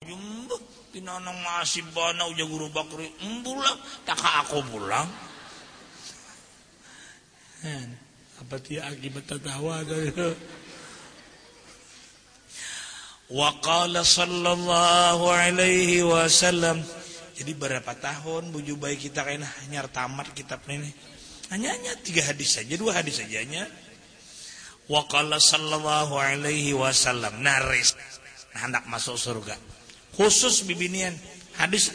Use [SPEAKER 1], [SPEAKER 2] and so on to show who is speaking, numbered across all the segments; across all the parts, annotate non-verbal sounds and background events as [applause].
[SPEAKER 1] Jumbuh, pinanang masih bana uja guru bakri embulang, tak aku pulang. Apa dia akibat tertawa dari Wa qala sallallahu alaihi wasallam jadi berapa tahun buju bayi kita kayaknya hanya tamat kitab ini. Hanya hanya tiga hadis saja, dua hadis saja hanya. Wa qala sallallahu alaihi wasallam naris hendak masuk surga. Khusus bibinian hadis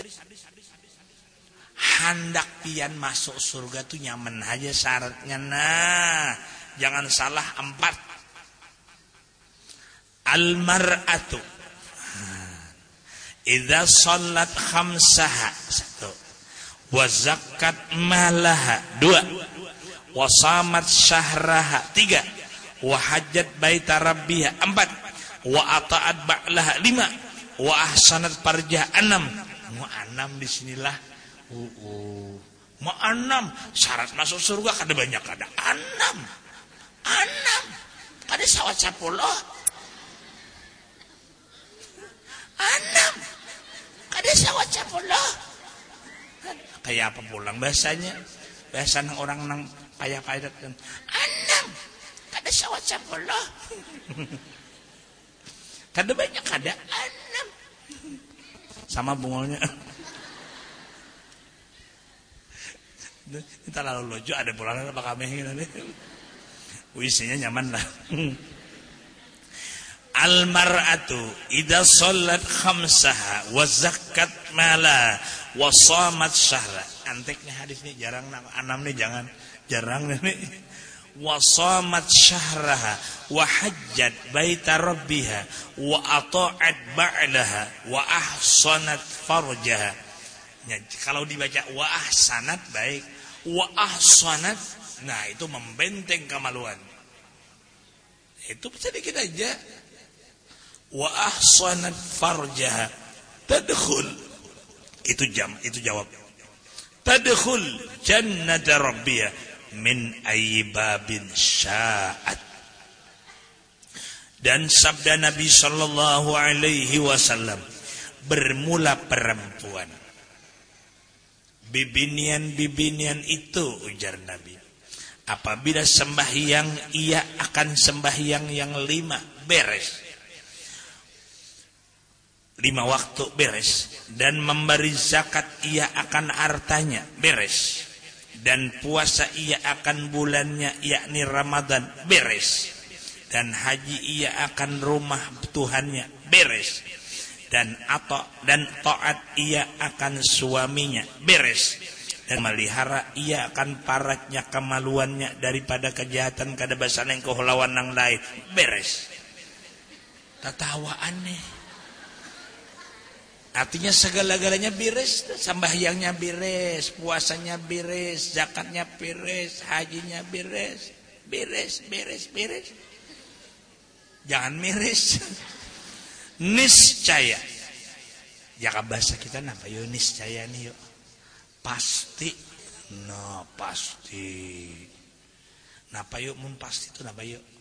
[SPEAKER 1] hendak pian masuk surga tuh nyaman aja syaratnya nah jangan salah empat al mar'atu Idza salat khamsaha satu. Wa zakat malaha dua. Wa samat syahraha tiga. Wa hajjat baita rabbiha empat. Wa ata'at ba'laha lima. Wa ahsanat parjah enam. Mu di sinilah. Uh, uh. Mu enam. Syarat masuk surga kada banyak kada. Enam. Enam. Kada sawat sepuluh. Enam. Ada sawat sepuluh. Kayak apa pulang bahasanya? Bahasa nang orang nang payah-payah kan. Enam. Kada sawat sepuluh. [laughs] Kada banyak kada enam. Sama bungolnya. Kita lalu lojo ada pulang apa kami ini. Wisinya nyaman lah. Al-mar'atu idza shallat khamsaha wa zakkat mala wa shamat syahra. Anteknya hadis ini jarang anam nih jangan jarang nih. Wa shamat syahraha wa hajjat baita rabbiha wa ata'at ba'laha wa ahsanat farjaha. Ya, kalau dibaca wa ahsanat baik, wa ahsanat nah itu membenteng kemaluan. Itu sedikit aja. wa ahsanat farjaha tadkhul itu jam itu jawab. tadkhul jannata rabbiya min ayyibabin sya'at. Dan sabda Nabi sallallahu alaihi wasallam bermula perempuan. Bibinian-bibinian itu ujar Nabi. Apabila sembahyang ia akan sembahyang yang lima beres. Lima waktu beres. Dan memberi zakat ia akan hartanya beres dan puasa ia akan bulannya yakni Ramadan beres. Dan haji ia akan rumah Tuhannya beres. Dan atau dan taat ia akan suaminya beres. Dan melihara ia akan paratnya kemaluannya daripada kejahatan kada basan yang kehlawan yang lain beres. Tatawa aneh Artinya segala-galanya beres, sembahyangnya beres, puasanya beres, zakatnya beres, hajinya beres, beres, beres, beres. Jangan miris. Niscaya. Ya bahasa kita napa yo niscaya nih yo. Pasti. No, pasti. Napa yuk mun pasti itu napa yuk?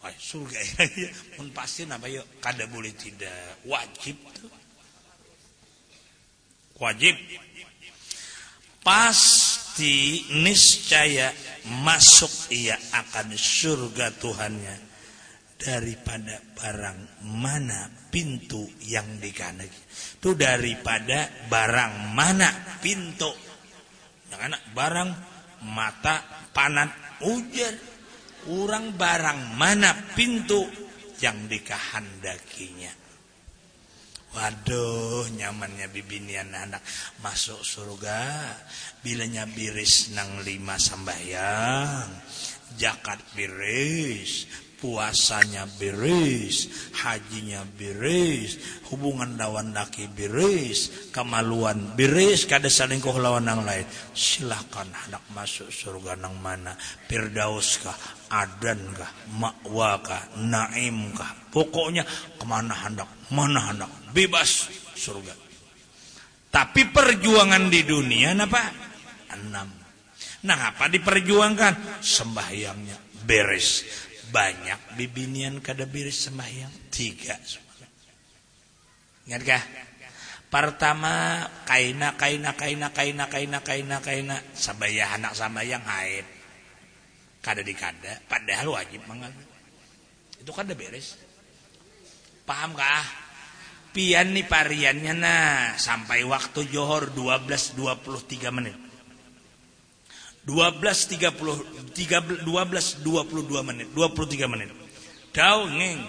[SPEAKER 1] Wah, surga ya. [laughs] Mun pasti napa yuk kada boleh tidak wajib tuh. Wajib. Pasti niscaya masuk ia akan surga Tuhannya daripada barang mana pintu yang dikanak. Itu daripada barang mana pintu. Jangan barang mata panat hujan Kurang barang mana pintu yang dikehandakinya. Waduh, nyamannya bibinian anak masuk surga. Bilanya biris nang lima sambayang. Jakat biris, puasanya beres, hajinya beres, hubungan lawan laki beres, kemaluan beres, kada saling lawan yang lain. Silakan hendak masuk surga nang mana? Firdaus kah? Adan kah? Makwa kah? Naim kah? Pokoknya ke mana hendak? Mana hendak? Bebas surga. Tapi perjuangan di dunia apa? Enam. Nah apa diperjuangkan? Sembahyangnya beres banyak bibinian kada biris sembahyang. Tiga. Ingat kah? Pertama kaina kaina kaina kaina kaina kaina kaina. Sabaya anak sama yang haid. Kada dikada padahal wajib mangal itu kada beres. Paham kah? Pian nih pariannya nah sampai waktu johor 12.23 menit 12.30 12.22 menit 23 menit. Daungeng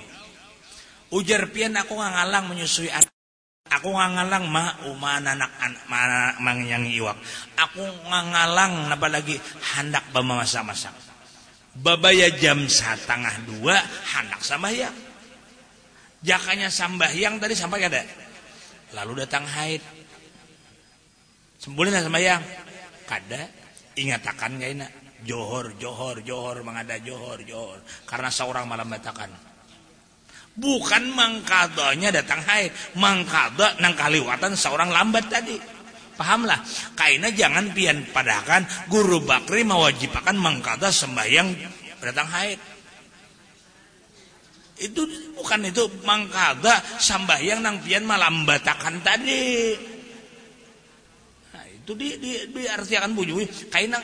[SPEAKER 1] ujar pian aku ngalang menyusui anak. Aku ngalang mah uma anak anak mang yang iwak. Aku ngalang napa lagi? Hendak bama masak-masak. Babaya jam setengah dua hendak sambahyang. Jakanya sambahyang tadi sampai ada lalu datang haid. Sembulin sambahyang? Kada ingatakan gak enak? Johor johor johor mengada johor johor. Karena seorang malam batakan bukan mangkadonya datang haid mangkado nang kaliwatan seorang lambat tadi. Pahamlah kaina jangan pian padakan guru bakri mewajibakan mangkado sembahyang datang haid. Itu bukan itu mangkada sambahyang nang pian malambatakan tadi itu di di, di artiakan bujui. Kaina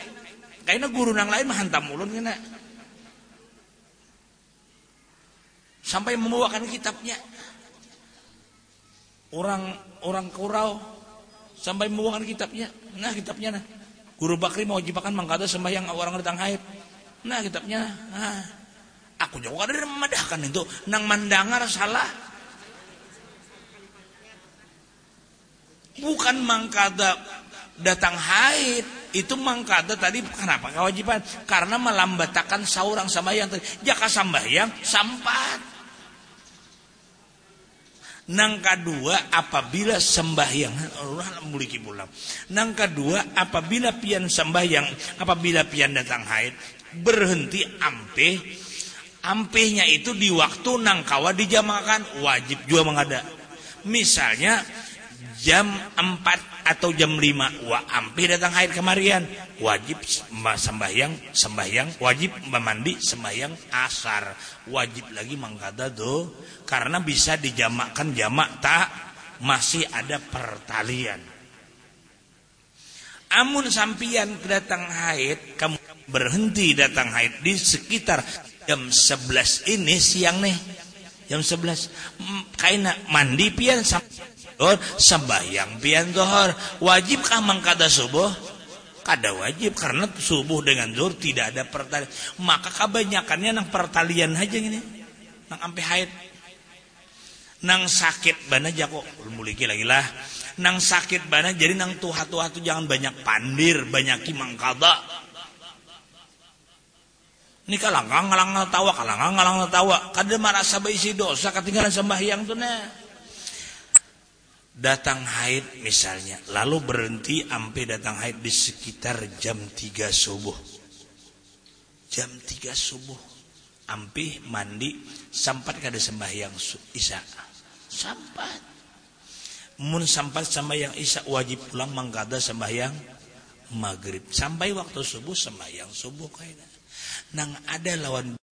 [SPEAKER 1] kaina guru nang lain mah hantam ulun kena sampai membawakan kitabnya. Orang orang kurau sampai membawakan kitabnya. Nah kitabnya nah. Guru bakri mau jipakan mangkada sembahyang orang datang haid. Nah kitabnya. Nah. Aku juga ada memadahkan itu. Nang mandangar salah. Bukan mangkada datang haid itu mangkada tadi kenapa? Kewajiban. Karena melambatakan seorang sambayang tadi. Jaka sambayang sampat. Nang kedua apabila sembahyang Allah muliki pulang. Nang kedua apabila pian sembahyang apabila pian datang haid berhenti ampe ampehnya itu di waktu nang kawa dijamakan wajib juga mengada. Misalnya jam 4 atau jam 5 wa ampe datang haid kemarian. Wajib sembahyang sembahyang. Wajib memandi sembahyang asar. Wajib lagi mengada do. Karena bisa dijamakkan jamak tak masih ada pertalian. Amun sampian datang haid kamu berhenti datang haid di sekitar jam 11 ini siang nih. Jam 11 kaina mandi pian Oh, sembahyang pian dohor wajibkah mangkada subuh? Kada wajib karena subuh dengan zuhur tidak ada pertalian maka kebanyakannya nang pertalian aja gini. Nang ampe haid. Nang sakit bana jako muliki lagi lah. Nang sakit bana jadi nang tuha-tuha tuh jangan banyak pandir banyak mangkada ini kalang ngalang tawa kalang ngalang tawa. Kada merasa isi dosa ketinggalan sembahyang tuh nah datang haid misalnya lalu berhenti sampai datang haid di sekitar jam 3 subuh. Jam 3 subuh ampi mandi sampai kada sembahyang isya? Sampai mun sampai sembahyang isya wajib pulang mengkada sembahyang maghrib. Sampai waktu subuh sembahyang subuh kayaknya. Nang ada lawan